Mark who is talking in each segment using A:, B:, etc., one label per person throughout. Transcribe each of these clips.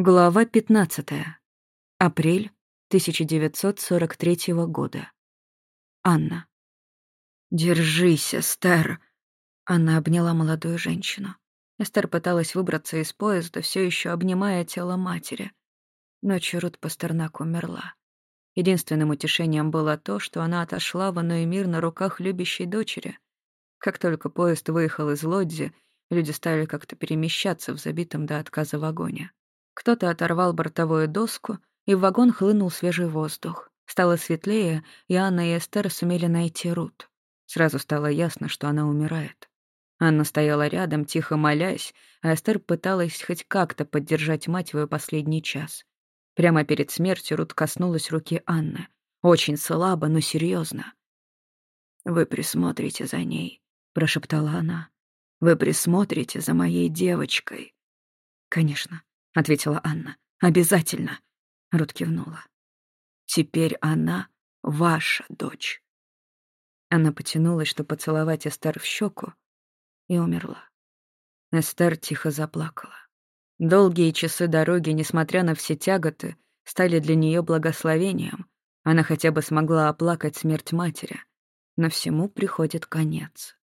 A: Глава 15. Апрель 1943 года. Анна. «Держись, Эстер!» Анна обняла молодую женщину. Эстер пыталась выбраться из поезда, все еще обнимая тело матери. Ночью Рут Пастернак умерла. Единственным утешением было то, что она отошла в иной мир на руках любящей дочери. Как только поезд выехал из Лодзи, люди стали как-то перемещаться в забитом до отказа вагоне. Кто-то оторвал бортовую доску, и в вагон хлынул свежий воздух. Стало светлее, и Анна и Эстер сумели найти Рут. Сразу стало ясно, что она умирает. Анна стояла рядом, тихо молясь, а Эстер пыталась хоть как-то поддержать мать в ее последний час. Прямо перед смертью Рут коснулась руки Анны. Очень слабо, но серьезно. «Вы присмотрите за ней», — прошептала она. «Вы присмотрите за моей девочкой». «Конечно», — ответила Анна. «Обязательно!» — Рут кивнула. «Теперь она ваша дочь». Она потянулась, чтобы поцеловать Эстер в щеку, и умерла. Эстер тихо заплакала. Долгие часы дороги, несмотря на все тяготы, стали для нее благословением. Она хотя бы смогла оплакать смерть матери. Но всему приходит конец.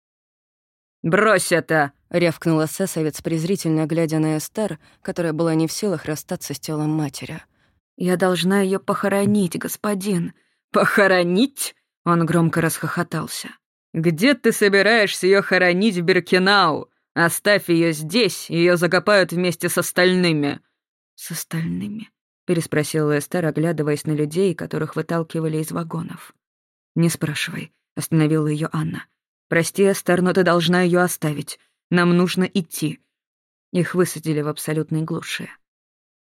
B: «Брось это!»
A: — рявкнула Сесовец, презрительно глядя на Эстер, которая была не в силах расстаться с телом матери. «Я должна ее похоронить, господин».
B: «Похоронить?» — он громко расхохотался. «Где ты собираешься ее хоронить в Беркинау? Оставь ее здесь, ее закопают вместе с остальными».
A: «С остальными?» — переспросила Эстер, оглядываясь на людей, которых выталкивали из вагонов. «Не спрашивай», — остановила ее Анна. «Прости, Эстер, но ты должна ее оставить. Нам нужно идти». Их высадили в абсолютной глуши.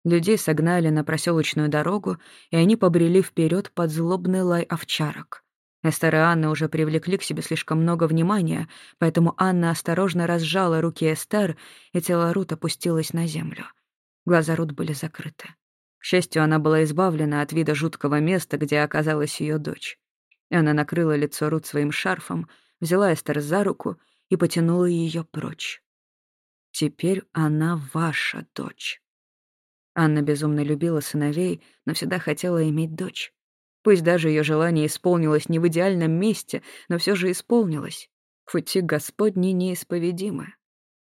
A: Людей согнали на проселочную дорогу, и они побрели вперед под злобный лай овчарок. Эстер и Анна уже привлекли к себе слишком много внимания, поэтому Анна осторожно разжала руки Эстер, и тело Рут опустилось на землю. Глаза Рут были закрыты. К счастью, она была избавлена от вида жуткого места, где оказалась ее дочь. Она накрыла лицо Рут своим шарфом, взяла Эстер за руку и потянула ее прочь. «Теперь она ваша дочь». Анна безумно любила сыновей, но всегда хотела иметь дочь. Пусть даже ее желание исполнилось не в идеальном месте, но все же исполнилось. Пути Господни неисповедимы.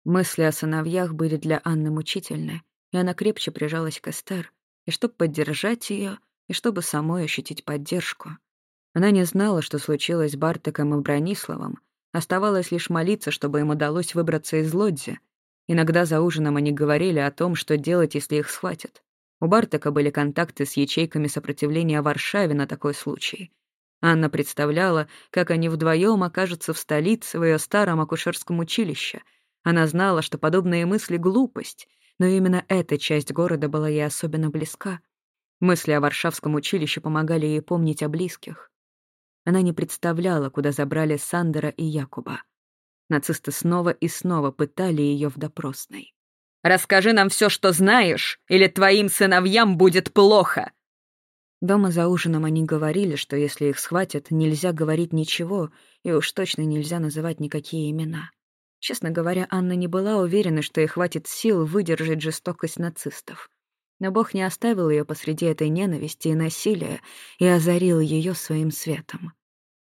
A: Мысли о сыновьях были для Анны мучительны, и она крепче прижалась к Эстер, и чтобы поддержать ее, и чтобы самой ощутить поддержку. Она не знала, что случилось с Бартаком и Брониславом. Оставалось лишь молиться, чтобы им удалось выбраться из Лодзи. Иногда за ужином они говорили о том, что делать, если их схватят. У Бартака были контакты с ячейками сопротивления в Варшаве на такой случай. Анна представляла, как они вдвоем окажутся в столице, в ее старом акушерском училище. Она знала, что подобные мысли — глупость, но именно эта часть города была ей особенно близка. Мысли о Варшавском училище помогали ей помнить о близких. Она не представляла, куда забрали Сандера и Якуба. Нацисты снова и снова пытали ее в допросной.
B: «Расскажи нам все, что знаешь, или твоим сыновьям будет плохо!»
A: Дома за ужином они говорили, что если их схватят, нельзя говорить ничего, и уж точно нельзя называть никакие имена. Честно говоря, Анна не была уверена, что ей хватит сил выдержать жестокость нацистов. Но Бог не оставил ее посреди этой ненависти и насилия и озарил ее своим светом.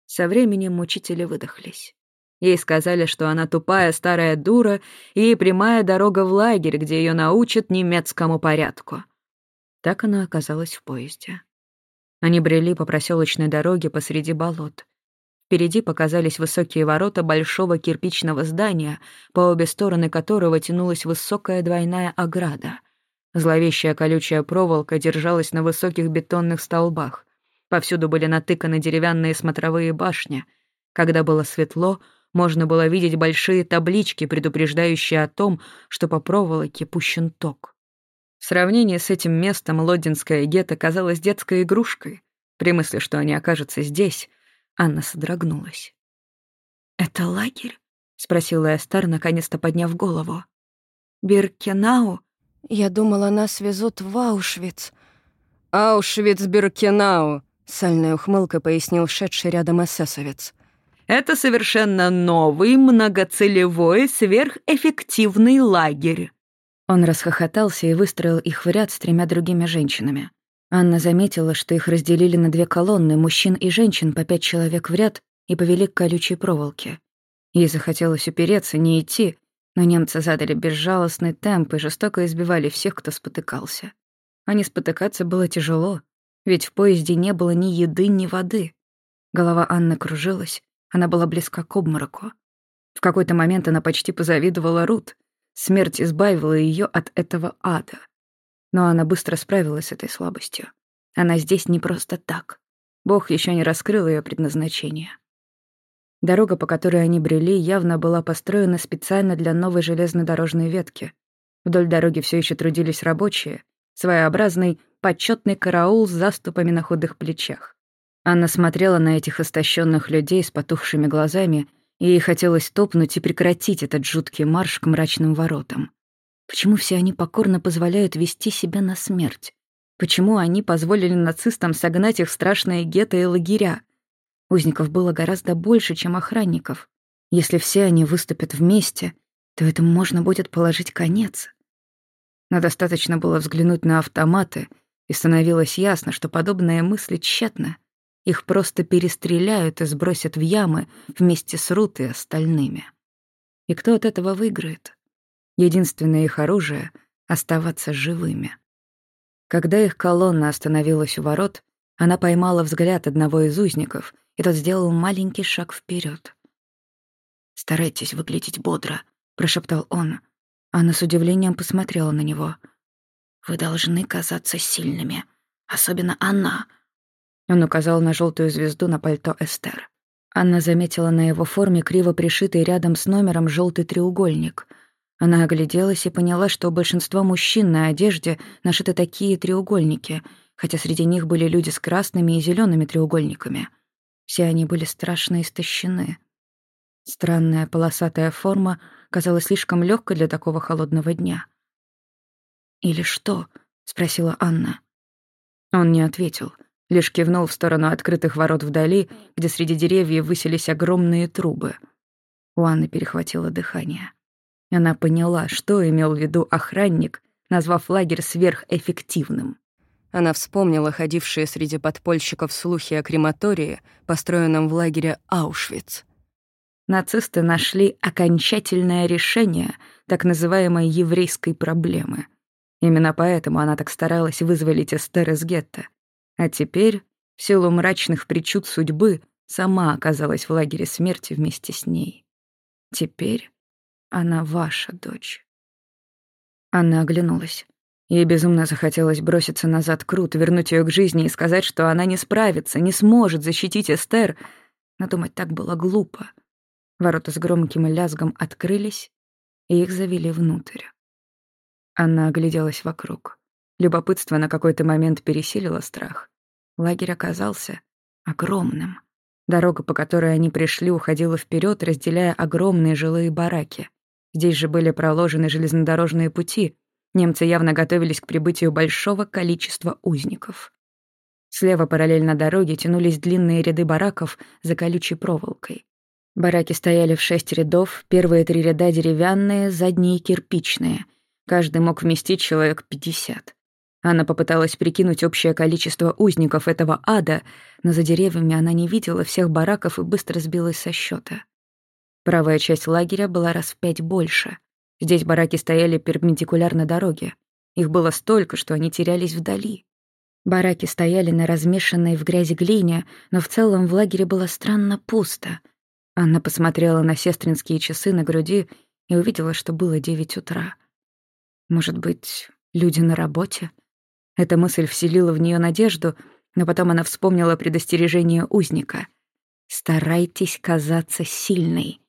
A: Со временем мучители выдохлись. Ей сказали, что она тупая старая дура, и прямая дорога в лагерь, где ее научат немецкому порядку. Так она оказалась в поезде. Они брели по проселочной дороге посреди болот. Впереди показались высокие ворота большого кирпичного здания, по обе стороны которого тянулась высокая двойная ограда. Зловещая колючая проволока держалась на высоких бетонных столбах. Повсюду были натыканы деревянные смотровые башни. Когда было светло, можно было видеть большие таблички, предупреждающие о том, что по проволоке пущен ток. В сравнении с этим местом лодинская гетто казалась детской игрушкой. При мысли, что они окажутся здесь, Анна содрогнулась. «Это лагерь?» — спросила Эстер, наконец-то подняв голову. «Биркенау?» Я думала, нас везут в Аушвиц.
B: «Аушвиц-Биркенау», —
A: сальной ухмылкой пояснил шедший рядом эсэсовец.
B: «Это совершенно новый, многоцелевой, сверхэффективный лагерь».
A: Он расхохотался и выстроил их в ряд с тремя другими женщинами. Анна заметила, что их разделили на две колонны, мужчин и женщин по пять человек в ряд, и повели к колючей проволоке. Ей захотелось упереться, не идти, но немцы задали безжалостный темп и жестоко избивали всех, кто спотыкался. А не спотыкаться было тяжело, ведь в поезде не было ни еды, ни воды. Голова Анны кружилась, она была близка к обмороку. В какой-то момент она почти позавидовала Рут. Смерть избавила ее от этого ада. Но она быстро справилась с этой слабостью. Она здесь не просто так. Бог еще не раскрыл ее предназначение. Дорога, по которой они брели, явно была построена специально для новой железнодорожной ветки. Вдоль дороги все еще трудились рабочие, своеобразный почетный караул с заступами на худых плечах. Анна смотрела на этих истощенных людей с потухшими глазами, и ей хотелось топнуть и прекратить этот жуткий марш к мрачным воротам. Почему все они покорно позволяют вести себя на смерть? Почему они позволили нацистам согнать их в страшные гетто и лагеря? Узников было гораздо больше, чем охранников. Если все они выступят вместе, то этому можно будет положить конец. Но достаточно было взглянуть на автоматы, и становилось ясно, что подобные мысли тщетны. Их просто перестреляют и сбросят в ямы вместе с Рут и остальными. И кто от этого выиграет? Единственное их оружие — оставаться живыми. Когда их колонна остановилась у ворот, она поймала взгляд одного из узников и тот сделал маленький шаг вперед. «Старайтесь выглядеть бодро», — прошептал он. Анна с удивлением посмотрела на него. «Вы должны казаться сильными. Особенно она». Он указал на желтую звезду на пальто Эстер. Анна заметила на его форме криво пришитый рядом с номером желтый треугольник. Она огляделась и поняла, что у большинства мужчин на одежде нашиты такие треугольники, хотя среди них были люди с красными и зелеными треугольниками — все они были страшно истощены. Странная полосатая форма казалась слишком легкой для такого холодного дня. «Или что?» — спросила Анна. Он не ответил, лишь кивнул в сторону открытых ворот вдали, где среди деревьев высились огромные трубы. У Анны перехватило дыхание. Она поняла, что имел в виду охранник, назвав лагерь сверхэффективным. Она вспомнила ходившие среди подпольщиков слухи о крематории, построенном в лагере Аушвиц. Нацисты нашли окончательное решение так называемой еврейской проблемы. Именно поэтому она так старалась вызволить Эстер из гетто. А теперь, в силу мрачных причуд судьбы, сама оказалась в лагере смерти вместе с ней. Теперь она ваша дочь. Она оглянулась. Ей безумно захотелось броситься назад Крут, вернуть ее к жизни и сказать, что она не справится, не сможет защитить Эстер. Но думать так было глупо. Ворота с громким лязгом открылись, и их завели внутрь. Она огляделась вокруг. Любопытство на какой-то момент пересилило страх. Лагерь оказался огромным. Дорога, по которой они пришли, уходила вперед, разделяя огромные жилые бараки. Здесь же были проложены железнодорожные пути, Немцы явно готовились к прибытию большого количества узников. Слева параллельно дороге тянулись длинные ряды бараков за колючей проволокой. Бараки стояли в шесть рядов, первые три ряда деревянные, задние кирпичные. Каждый мог вместить человек пятьдесят. Она попыталась прикинуть общее количество узников этого ада, но за деревьями она не видела всех бараков и быстро сбилась со счета. Правая часть лагеря была раз в пять больше. Здесь бараки стояли перпендикулярно дороге. Их было столько, что они терялись вдали. Бараки стояли на размешанной в грязи глине, но в целом в лагере было странно пусто. Анна посмотрела на сестринские часы на груди и увидела, что было девять утра. Может быть, люди на работе? Эта мысль вселила в нее надежду, но потом она вспомнила предостережение узника. «Старайтесь казаться сильной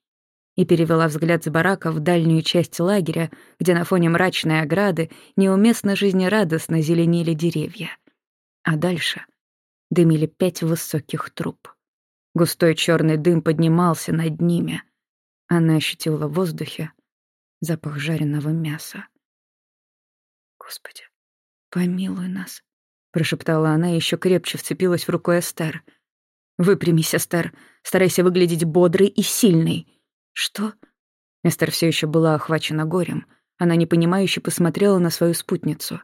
A: и перевела взгляд с барака в дальнюю часть лагеря, где на фоне мрачной ограды неуместно жизнерадостно зеленели деревья. А дальше дымили пять высоких труб. Густой черный дым поднимался над ними. Она ощутила в воздухе запах жареного мяса. «Господи, помилуй нас», — прошептала она и еще крепче вцепилась в руку Эстер. «Выпрямись, Эстер, старайся выглядеть бодрой и сильной», «Что?» Эстер все еще была охвачена горем. Она непонимающе посмотрела на свою спутницу.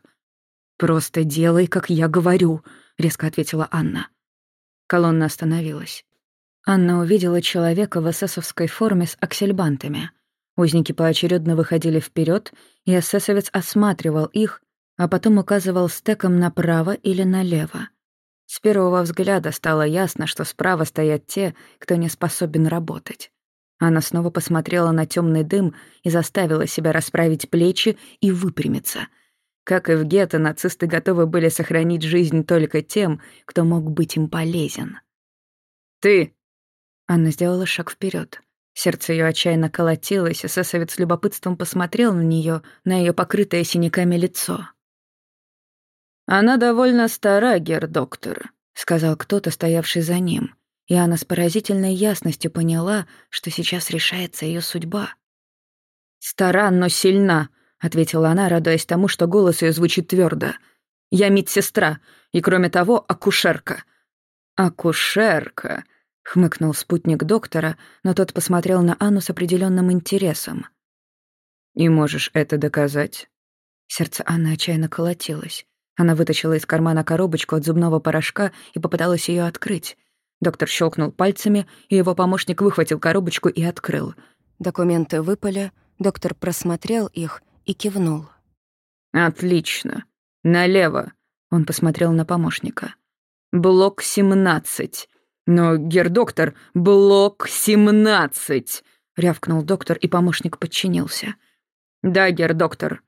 A: «Просто делай, как я говорю», — резко ответила Анна. Колонна остановилась. Анна увидела человека в эсэсовской форме с аксельбантами. Узники поочередно выходили вперед, и эсэсовец осматривал их, а потом указывал стеком направо или налево. С первого взгляда стало ясно, что справа стоят те, кто не способен работать. Она снова посмотрела на темный дым и заставила себя расправить плечи и выпрямиться. Как и в гетто, нацисты готовы были сохранить жизнь только тем, кто мог быть им полезен.
B: «Ты!»
A: Анна сделала шаг вперед. Сердце ее отчаянно колотилось, и сосовец с любопытством посмотрел на нее, на ее покрытое синяками лицо.
B: «Она довольно стара, гер-доктор», —
A: сказал кто-то, стоявший за ним, и она с поразительной ясностью поняла, что сейчас решается ее судьба.
B: «Стара, но сильна», — ответила она, радуясь тому, что голос ее звучит твердо. «Я медсестра, и, кроме того, акушерка».
A: «Акушерка», — хмыкнул спутник доктора, но тот посмотрел на Анну с определенным интересом.
B: «И можешь это доказать?»
A: Сердце Анны отчаянно колотилось. Она вытащила из кармана коробочку от зубного порошка и попыталась ее открыть. Доктор щелкнул пальцами, и его помощник выхватил коробочку и открыл. Документы выпали, доктор просмотрел их и кивнул.
B: «Отлично. Налево», — он посмотрел на помощника. «Блок 17. «Но, гердоктор, блок 17!» — рявкнул доктор, и помощник подчинился. «Да, гердоктор».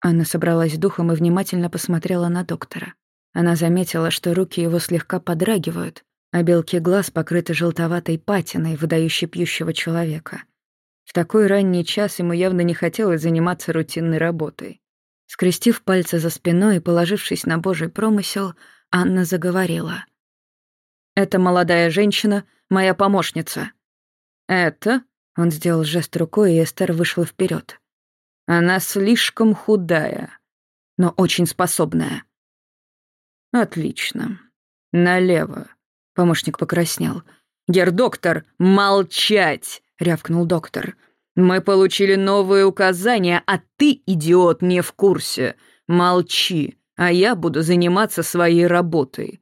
A: Анна собралась духом и внимательно посмотрела на доктора. Она заметила, что руки его слегка подрагивают, а белки глаз покрыты желтоватой патиной, выдающей пьющего человека. В такой ранний час ему явно не хотелось заниматься рутинной работой. Скрестив пальцы за спиной и положившись на божий промысел, Анна заговорила —
B: эта молодая женщина — моя помощница». «Это?» — он сделал жест рукой, и Эстер вышла вперед. «Она слишком худая, но очень способная». «Отлично. Налево». Помощник покраснел. «Гердоктор, молчать!» — рявкнул доктор. «Мы получили новые указания, а ты, идиот, не в курсе. Молчи, а я буду заниматься своей работой.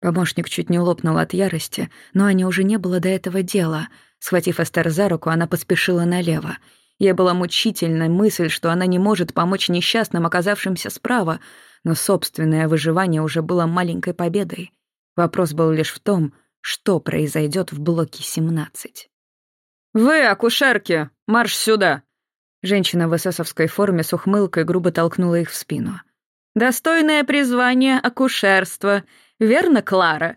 A: Помощник чуть не лопнул от ярости, но Ане уже не было до этого дела. Схватив Эстер за руку, она поспешила налево. Ей была мучительная мысль, что она не может помочь несчастным, оказавшимся справа, но собственное выживание уже было маленькой победой. Вопрос был лишь в том, что произойдет в блоке 17.
B: «Вы, акушерки, марш сюда!»
A: Женщина в эсэсовской форме с ухмылкой грубо толкнула их в спину.
B: «Достойное призвание акушерства Верно, Клара?»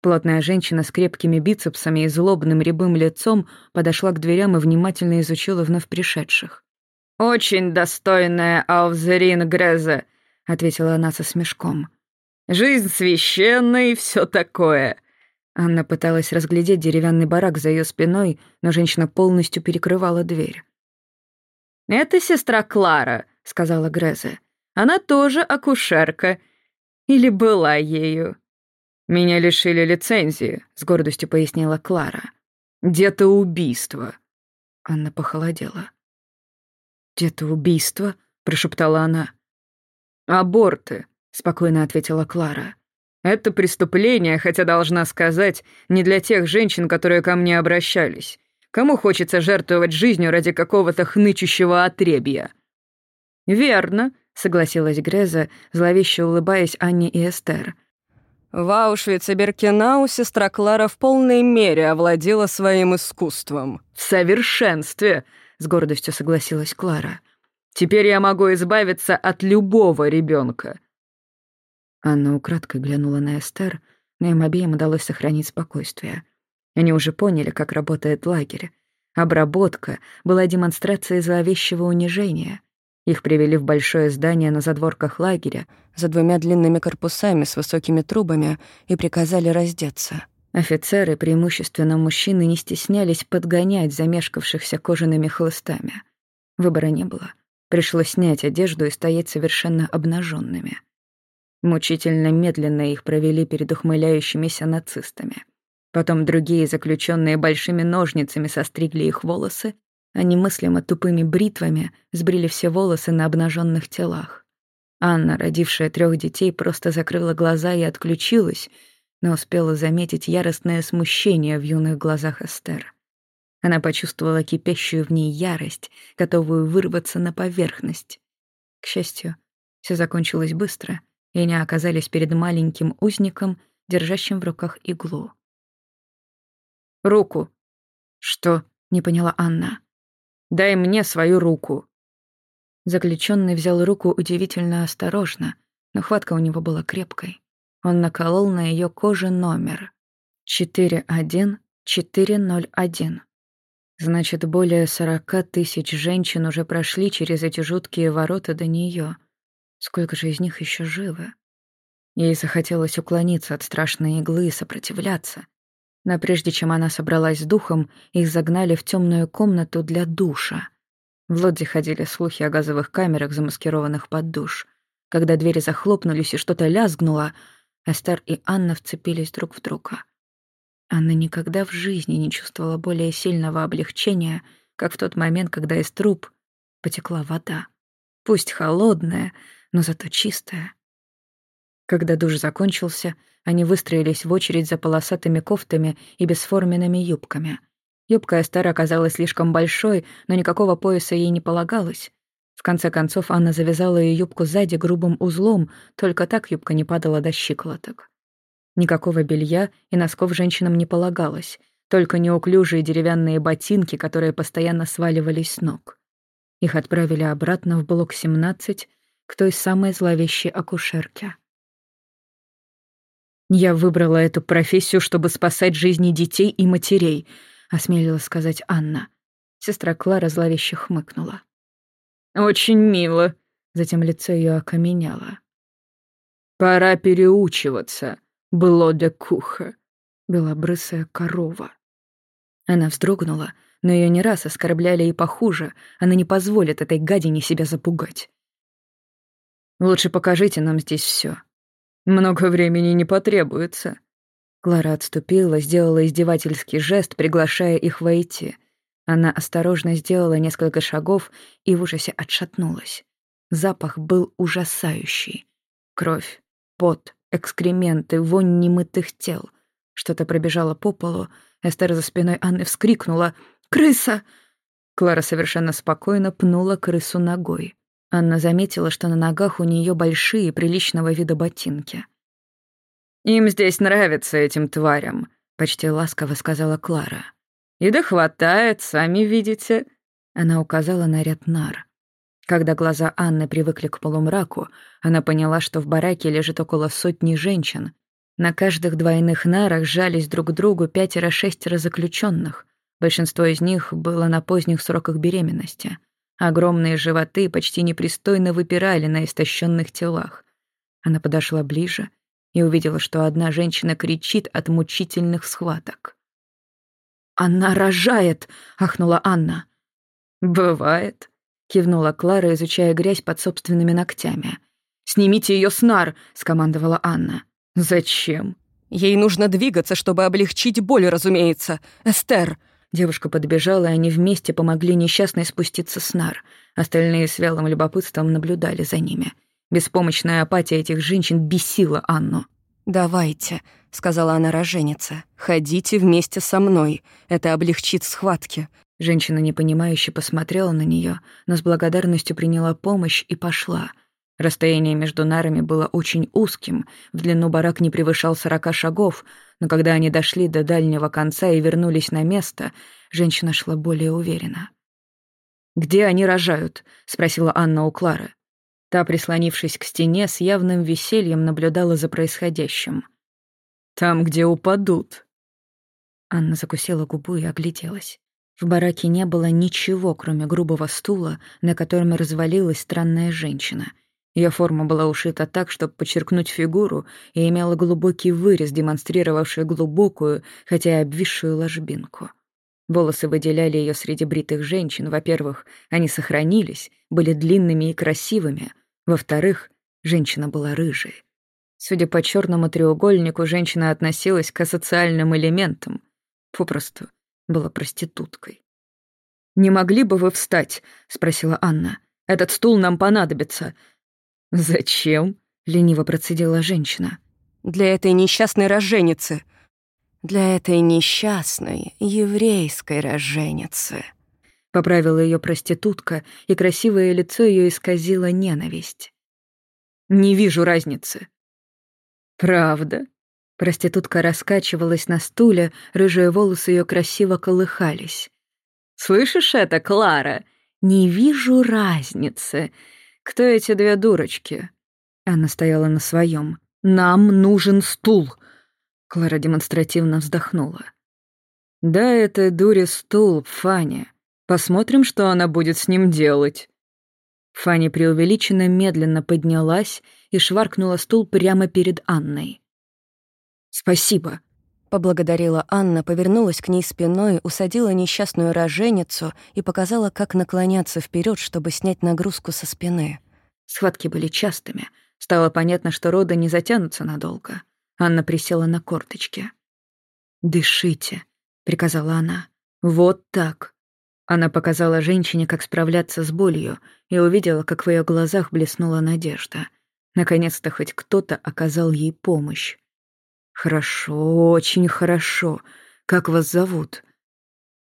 A: Плотная женщина с крепкими бицепсами и злобным рябым лицом подошла к дверям и внимательно изучила вновь пришедших.
B: «Очень достойная Алвзерин Грезе», — ответила она со смешком. «Жизнь священная и все такое».
A: Анна пыталась разглядеть деревянный барак за ее спиной, но женщина полностью перекрывала дверь.
B: «Это сестра Клара», — сказала Грезе. «Она тоже акушерка или была ею?» «Меня лишили лицензии», — с гордостью пояснила Клара. «Где-то убийство».
A: Анна похолодела. «Где-то убийство?» — прошептала она.
B: «Аборты», — спокойно ответила Клара. «Это преступление, хотя, должна сказать, не для тех женщин, которые ко мне обращались. Кому хочется жертвовать жизнью ради какого-то хнычущего отребья?» «Верно», согласилась Греза, зловеще улыбаясь Анне и Эстер.
C: В Аушвице-Беркинау сестра Клара в полной мере овладела своим искусством.
B: «В совершенстве!» — с гордостью согласилась Клара. «Теперь я могу избавиться от любого ребенка.
A: Анна украдкой глянула на Эстер, но им обеим удалось сохранить спокойствие. Они уже поняли, как работает лагерь. Обработка была демонстрацией зловещего унижения — их привели в большое здание на задворках лагеря за двумя длинными корпусами с высокими трубами и приказали раздеться. Офицеры, преимущественно мужчины, не стеснялись подгонять замешкавшихся кожаными хлыстами. Выбора не было. Пришлось снять одежду и стоять совершенно обнаженными. Мучительно медленно их провели перед ухмыляющимися нацистами. Потом другие заключенные большими ножницами состригли их волосы а немыслимо тупыми бритвами сбрили все волосы на обнаженных телах. Анна, родившая трех детей, просто закрыла глаза и отключилась, но успела заметить яростное смущение в юных глазах Эстер. Она почувствовала кипящую в ней ярость, готовую вырваться на поверхность. К счастью, все закончилось быстро, и они оказались перед маленьким узником, держащим в руках иглу.
B: «Руку!»
A: «Что?» — не поняла Анна.
B: «Дай мне свою руку!»
A: Заключенный взял руку удивительно осторожно, но хватка у него была крепкой. Он наколол на ее коже номер. 41401. Значит, более сорока тысяч женщин уже прошли через эти жуткие ворота до нее. Сколько же из них еще живы? Ей захотелось уклониться от страшной иглы и сопротивляться. Но прежде чем она собралась с духом, их загнали в темную комнату для душа. В Лодзе ходили слухи о газовых камерах, замаскированных под душ. Когда двери захлопнулись и что-то лязгнуло, Эстер и Анна вцепились друг в друга. Анна никогда в жизни не чувствовала более сильного облегчения, как в тот момент, когда из труб потекла вода. Пусть холодная, но зато чистая. Когда душ закончился, они выстроились в очередь за полосатыми кофтами и бесформенными юбками. Юбка Эстер оказалась слишком большой, но никакого пояса ей не полагалось. В конце концов, Анна завязала ее юбку сзади грубым узлом, только так юбка не падала до щиколоток. Никакого белья и носков женщинам не полагалось, только неуклюжие деревянные ботинки, которые постоянно сваливались с ног. Их отправили обратно в блок 17 к той самой зловещей акушерке. «Я выбрала эту профессию, чтобы спасать жизни детей и матерей», — осмелилась сказать Анна. Сестра Клара зловеще хмыкнула.
B: «Очень мило», — затем лицо ее окаменело. «Пора переучиваться», было для куха, белобрысая корова. Она вздрогнула, но ее не раз оскорбляли и похуже, она не позволит этой гадине себя запугать. «Лучше покажите нам здесь все. Много времени не потребуется». Клара отступила, сделала издевательский жест, приглашая их войти. Она осторожно сделала несколько шагов и в ужасе отшатнулась. Запах был ужасающий. Кровь, пот, экскременты, вонь немытых тел. Что-то пробежало по полу. Эстер за спиной Анны вскрикнула «Крыса!». Клара совершенно спокойно пнула крысу ногой. Анна заметила, что на ногах у нее большие, приличного вида ботинки. «Им здесь нравится, этим тварям», — почти ласково сказала Клара. «И да хватает, сами видите». Она указала на ряд нар. Когда глаза Анны привыкли к полумраку, она поняла, что в бараке лежит около сотни женщин. На каждых двойных нарах жались друг к другу пятеро-шестеро заключенных. Большинство из них было на поздних сроках беременности. Огромные животы почти непристойно выпирали на истощенных телах. Она подошла ближе и увидела, что одна женщина кричит от мучительных схваток. «Она рожает!» — ахнула Анна. «Бывает», кивнула Клара, изучая грязь под собственными ногтями. «Снимите ее с нар!» — скомандовала Анна. «Зачем?»
C: «Ей нужно двигаться, чтобы облегчить боль, разумеется. Эстер!»
A: Девушка подбежала, и они вместе помогли несчастной спуститься с нар. Остальные с вялым любопытством наблюдали за ними. Беспомощная апатия этих женщин бесила Анну.
C: «Давайте», — сказала она роженице. «Ходите вместе со мной. Это облегчит схватки.
A: Женщина непонимающе посмотрела на нее, но с благодарностью приняла помощь и пошла. Расстояние между нарами было очень узким, в длину барак не превышал сорока шагов, но когда они дошли до дальнего конца и вернулись на место, женщина шла более уверенно. «Где они рожают?» — спросила Анна у Клары. Та, прислонившись к стене, с явным весельем наблюдала за происходящим. «Там, где упадут». Анна закусила губу и огляделась. В бараке не было ничего, кроме грубого стула, на котором развалилась странная женщина. Ее форма была ушита так, чтобы подчеркнуть фигуру, и имела глубокий вырез, демонстрировавший глубокую, хотя и обвисшую ложбинку. Волосы выделяли ее среди бритых женщин. Во-первых, они сохранились, были длинными и красивыми. Во-вторых, женщина была рыжей. Судя по черному треугольнику, женщина относилась к асоциальным элементам. Попросту была проституткой. «Не могли бы вы встать?» — спросила Анна. «Этот стул нам понадобится».
B: «Зачем?» — лениво процедила женщина.
C: «Для этой несчастной роженицы. Для этой несчастной еврейской роженицы».
A: Поправила ее проститутка, и красивое лицо ее исказило ненависть.
B: «Не вижу разницы».
A: «Правда?» Проститутка раскачивалась на стуле, рыжие волосы ее красиво колыхались.
B: «Слышишь это, Клара? Не вижу разницы. Кто эти две дурочки?»
A: Она стояла на своем. «Нам нужен стул!» Клара демонстративно вздохнула.
B: «Да, это дуре стул, Фаня. Посмотрим, что она будет с ним делать».
A: Фанни преувеличенно медленно поднялась и шваркнула стул прямо перед Анной. «Спасибо»,
C: Поблагодарила Анна, повернулась к ней спиной, усадила несчастную роженицу и показала, как наклоняться вперед, чтобы снять нагрузку со спины.
A: Схватки были частыми. Стало понятно, что роды не затянутся надолго. Анна присела на корточки. «Дышите», — приказала она. «Вот так». Она показала женщине, как справляться с болью, и увидела, как в ее глазах блеснула надежда. Наконец-то хоть кто-то оказал ей помощь. «Хорошо, очень хорошо. Как вас зовут?»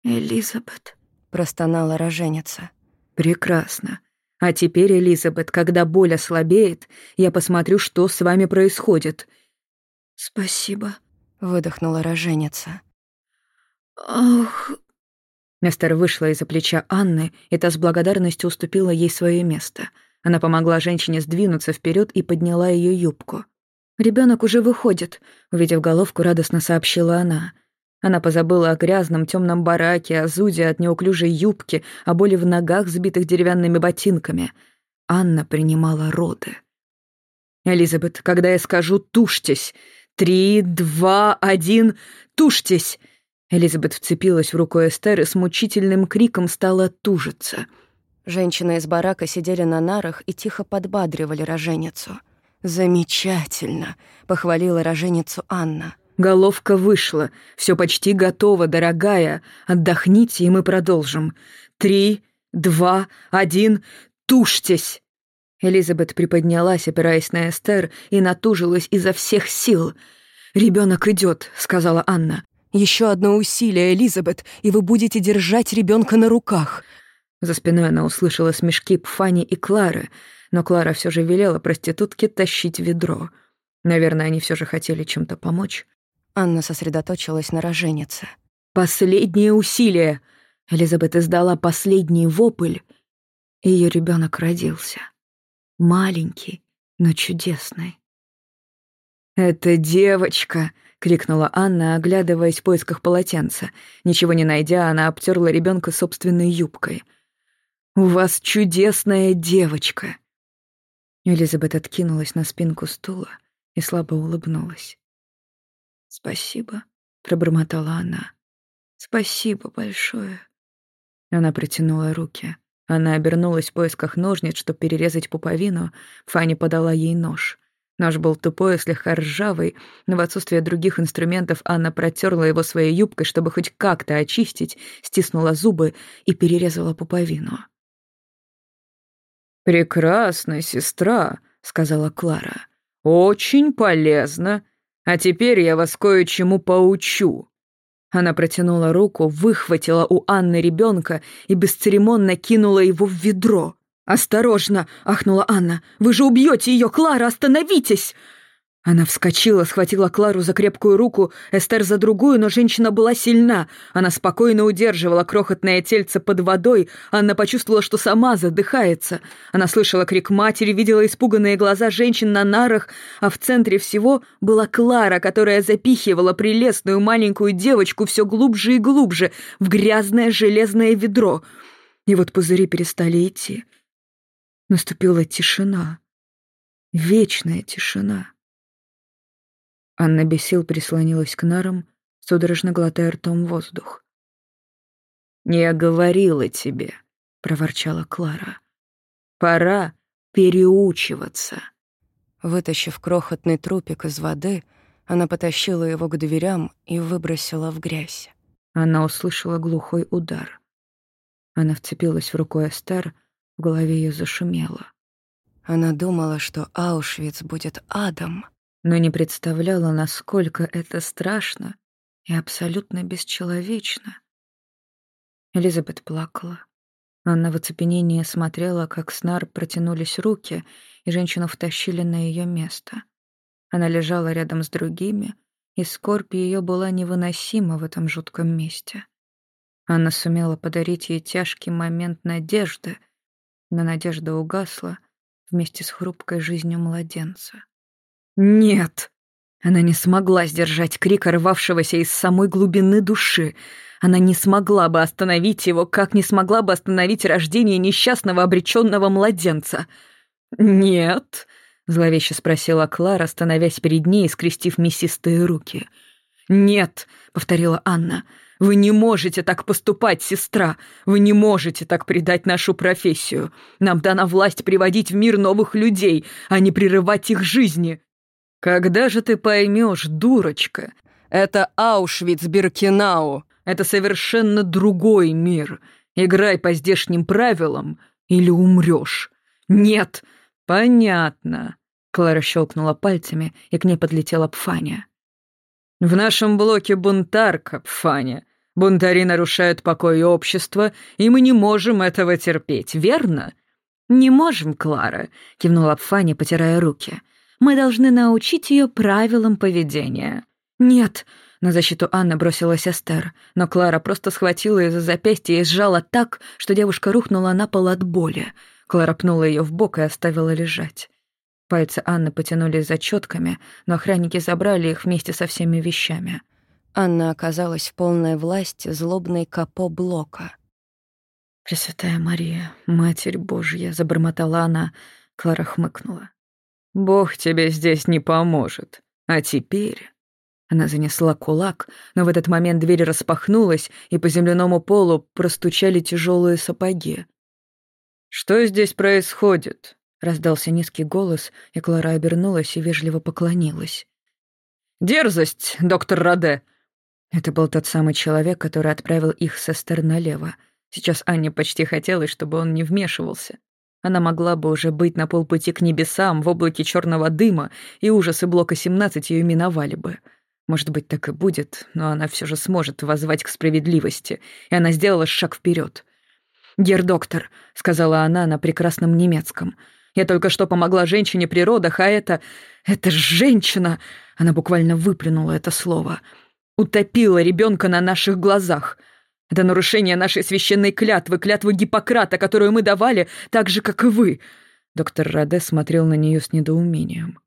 C: «Элизабет», — простонала роженица.
A: «Прекрасно. А теперь, Элизабет, когда боль ослабеет, я посмотрю, что с вами происходит».
C: «Спасибо», — выдохнула роженица.
A: «Ох...» Нестер вышла из-за плеча Анны, и та с благодарностью уступила ей свое место. Она помогла женщине сдвинуться вперед и подняла ее юбку. Ребенок уже выходит», — увидев головку, радостно сообщила она. Она позабыла о грязном темном бараке, о зуде от неуклюжей юбки, о боли в ногах, сбитых деревянными ботинками. Анна принимала роды. «Элизабет, когда я скажу «тушьтесь», три, два, один, тушьтесь!» Элизабет вцепилась в руку Эстер и с мучительным криком стала тужиться.
C: Женщины из барака сидели на нарах и тихо подбадривали роженицу — «Замечательно», — похвалила роженицу Анна.
A: «Головка вышла. Все почти готово, дорогая. Отдохните, и мы продолжим. Три, два, один, тушьтесь!» Элизабет приподнялась, опираясь на Эстер, и натужилась изо всех сил. Ребенок идет, сказала Анна.
C: Еще одно усилие, Элизабет, и вы будете держать ребенка на руках».
A: За спиной она услышала смешки Пфани и Клары — но Клара все же велела проститутке тащить ведро. Наверное, они все же хотели чем-то помочь.
C: Анна сосредоточилась на роженице.
A: «Последнее усилие!» Элизабет издала последний вопль, и ее ребенок родился. Маленький, но чудесный. «Это девочка!» — крикнула Анна, оглядываясь в поисках полотенца. Ничего не найдя, она обтерла ребенка собственной юбкой. «У вас чудесная девочка!» Элизабет откинулась на спинку стула и слабо улыбнулась. «Спасибо», — пробормотала она. «Спасибо большое». Она протянула руки. Она обернулась в поисках ножниц, чтобы перерезать пуповину. Фанни подала ей нож. Нож был тупой и слегка ржавый, но в отсутствие других инструментов Анна протерла его своей юбкой, чтобы хоть как-то очистить, стиснула зубы и перерезала пуповину.
B: «Прекрасно, сестра», — сказала Клара. «Очень полезно. А теперь я вас кое-чему поучу».
A: Она протянула руку, выхватила у Анны ребенка и бесцеремонно кинула его в ведро. «Осторожно!» — ахнула Анна. «Вы же убьете ее, Клара! Остановитесь!» Она вскочила, схватила Клару за крепкую руку, Эстер за другую, но женщина была сильна. Она спокойно удерживала крохотное тельце под водой. Анна почувствовала, что сама задыхается. Она слышала крик матери, видела испуганные глаза женщин на нарах, а в центре всего была Клара, которая запихивала прелестную маленькую девочку все глубже и глубже в грязное железное ведро. И вот пузыри перестали идти. Наступила тишина. Вечная тишина. Анна без сил прислонилась к нарам, судорожно глотая ртом воздух.
B: «Не говорила тебе», — проворчала Клара. «Пора переучиваться».
C: Вытащив крохотный трупик из воды, она потащила его к дверям и выбросила в грязь.
A: Она услышала глухой удар. Она вцепилась в руку Эстер, в голове ее зашумело.
C: Она думала, что Аушвиц будет адом.
A: Но не представляла, насколько это страшно и абсолютно бесчеловечно. Элизабет плакала. Анна в оцепенении смотрела, как с нар протянулись руки, и женщину втащили на ее место. Она лежала рядом с другими, и скорбь ее была невыносима в этом жутком месте. Анна сумела подарить ей тяжкий момент надежды, но надежда угасла вместе с хрупкой жизнью младенца. «Нет!» Она не смогла сдержать крик, рвавшегося из самой глубины души. Она не смогла бы остановить его, как не смогла бы остановить рождение несчастного обреченного младенца. «Нет», — зловеще спросила Клара, становясь перед ней и скрестив мясистые руки. «Нет», — повторила Анна, — «вы не можете так поступать, сестра. Вы не можете так предать нашу профессию. Нам дана власть приводить в мир новых людей, а не прерывать их жизни». «Когда же ты поймешь, дурочка? Это Аушвиц-Биркенау. Это совершенно другой мир. Играй по здешним правилам или умрешь. Нет, понятно». Клара щелкнула пальцами, и к ней подлетела Пфаня. «В нашем блоке бунтарка, Пфаня. Бунтари нарушают покой общества, и мы не можем этого терпеть, верно?» «Не можем, Клара», — кивнула Пфаня, потирая руки. Мы должны научить ее правилам поведения». «Нет», — на защиту Анны бросилась Эстер, но Клара просто схватила ее за запястье и сжала так, что девушка рухнула на пол от боли. Клара пнула ее в бок и оставила лежать. Пальцы Анны потянулись за четками, но охранники забрали их вместе со всеми вещами.
C: Анна оказалась в полной власти злобной капо блока.
A: «Пресвятая Мария, Матерь Божья!» — забормотала она. Клара хмыкнула. Бог тебе здесь не поможет. А теперь...» Она занесла кулак, но в этот момент дверь распахнулась, и по земляному полу простучали тяжелые сапоги. «Что здесь происходит?» — раздался низкий голос, и Клара обернулась и вежливо поклонилась. «Дерзость, доктор Раде!» Это был тот самый человек, который отправил их со стороны налево. Сейчас Анне почти хотелось, чтобы он не вмешивался. Она могла бы уже быть на полпути к небесам в облаке черного дыма, и ужасы блока 17 ее миновали бы. Может быть, так и будет, но она все же сможет воззвать к справедливости, и она сделала шаг вперед. «Гердоктор», — сказала она на прекрасном немецком, — «я только что помогла женщине при родах, а это... это женщина...» Она буквально выплюнула это слово. «Утопила ребенка на наших глазах». Это нарушение нашей священной клятвы, клятвы Гиппократа, которую мы давали, так же, как и вы». Доктор Раде смотрел на нее с недоумением.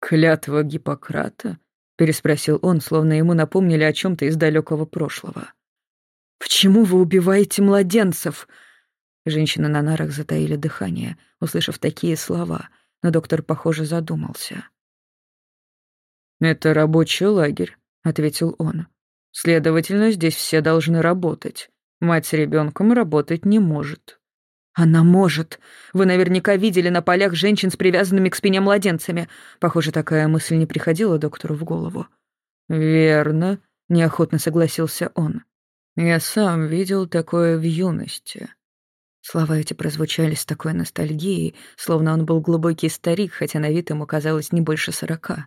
A: «Клятва Гиппократа?» — переспросил он, словно ему напомнили о чем-то из далекого прошлого. «Почему вы убиваете младенцев?» Женщины на нарах затаили дыхание, услышав такие слова, но доктор, похоже, задумался. «Это рабочий лагерь», — ответил он. Следовательно, здесь все должны работать. Мать с ребенком работать не может. Она может. Вы наверняка видели на полях женщин с привязанными к спине младенцами. Похоже, такая мысль не приходила доктору в голову. Верно, неохотно согласился он. Я сам видел такое в юности. Слова эти прозвучали с такой ностальгией, словно он был глубокий старик, хотя на вид ему казалось не больше сорока.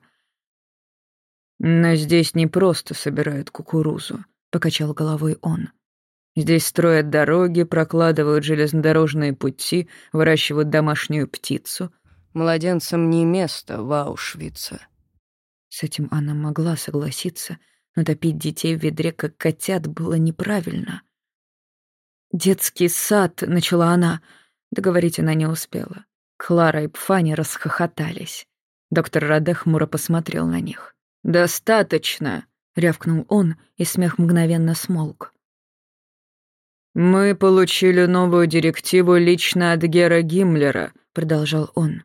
A: «Но здесь не просто собирают кукурузу», — покачал головой он. «Здесь строят дороги, прокладывают железнодорожные пути, выращивают домашнюю птицу».
C: «Младенцам не место в Аушвице».
A: С этим она могла согласиться, но топить детей в ведре, как котят, было неправильно. «Детский сад», — начала она. Договорить она не успела. Клара и Пфани расхохотались. Доктор Раде хмуро посмотрел на них. «Достаточно», — рявкнул он, и смех мгновенно смолк. «Мы получили новую директиву лично от Гера Гиммлера», — продолжал он.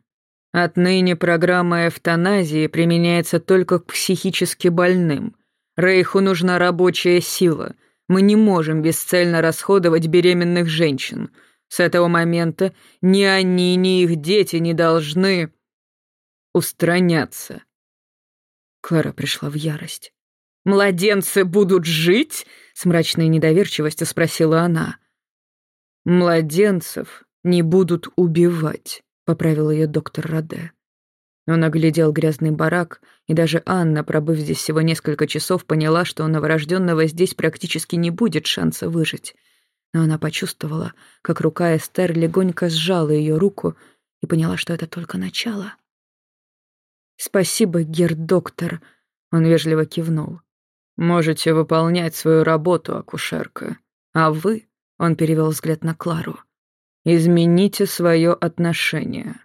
A: «Отныне программа эвтаназии применяется только к психически больным. Рейху нужна рабочая сила. Мы не можем бесцельно расходовать беременных женщин. С этого момента ни они, ни их дети не должны устраняться. Клара пришла в ярость. «Младенцы будут жить?» — с мрачной недоверчивостью спросила она. «Младенцев не будут убивать», — поправил ее доктор Раде. Он оглядел грязный барак, и даже Анна, пробыв здесь всего несколько часов, поняла, что у новорожденного здесь практически не будет шанса выжить. Но она почувствовала, как рука Эстер легонько сжала ее руку и поняла, что это только начало. «Спасибо, гер-доктор», — он вежливо кивнул. «Можете выполнять свою работу, акушерка. А вы», — он перевел взгляд на Клару, — «измените свое отношение».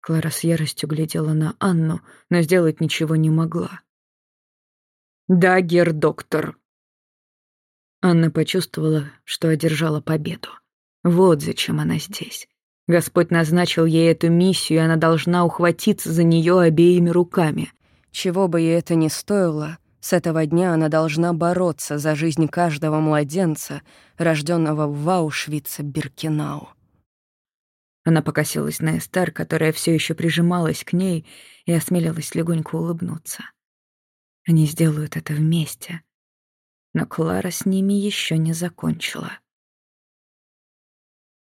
A: Клара с яростью глядела на Анну, но сделать ничего не могла. «Да, гер-доктор». Анна почувствовала, что одержала победу. Вот зачем она здесь. Господь назначил ей эту миссию, и она должна ухватиться за нее обеими руками.
C: Чего бы ей это ни стоило, с этого дня она должна бороться за жизнь каждого младенца, рожденного в Аушвице-Биркенау.
D: Она покосилась на Эстер, которая все еще прижималась к ней и осмелилась легонько улыбнуться. Они сделают это вместе. Но Клара с ними еще не закончила.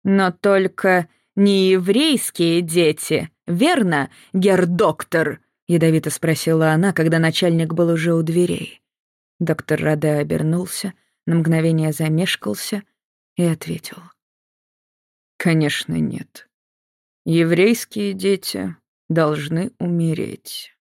E: «Но только не еврейские дети, верно, гердоктор?» — ядовито спросила она, когда начальник был уже у дверей.
D: Доктор Раде обернулся, на мгновение замешкался и ответил — Конечно, нет. Еврейские дети должны умереть.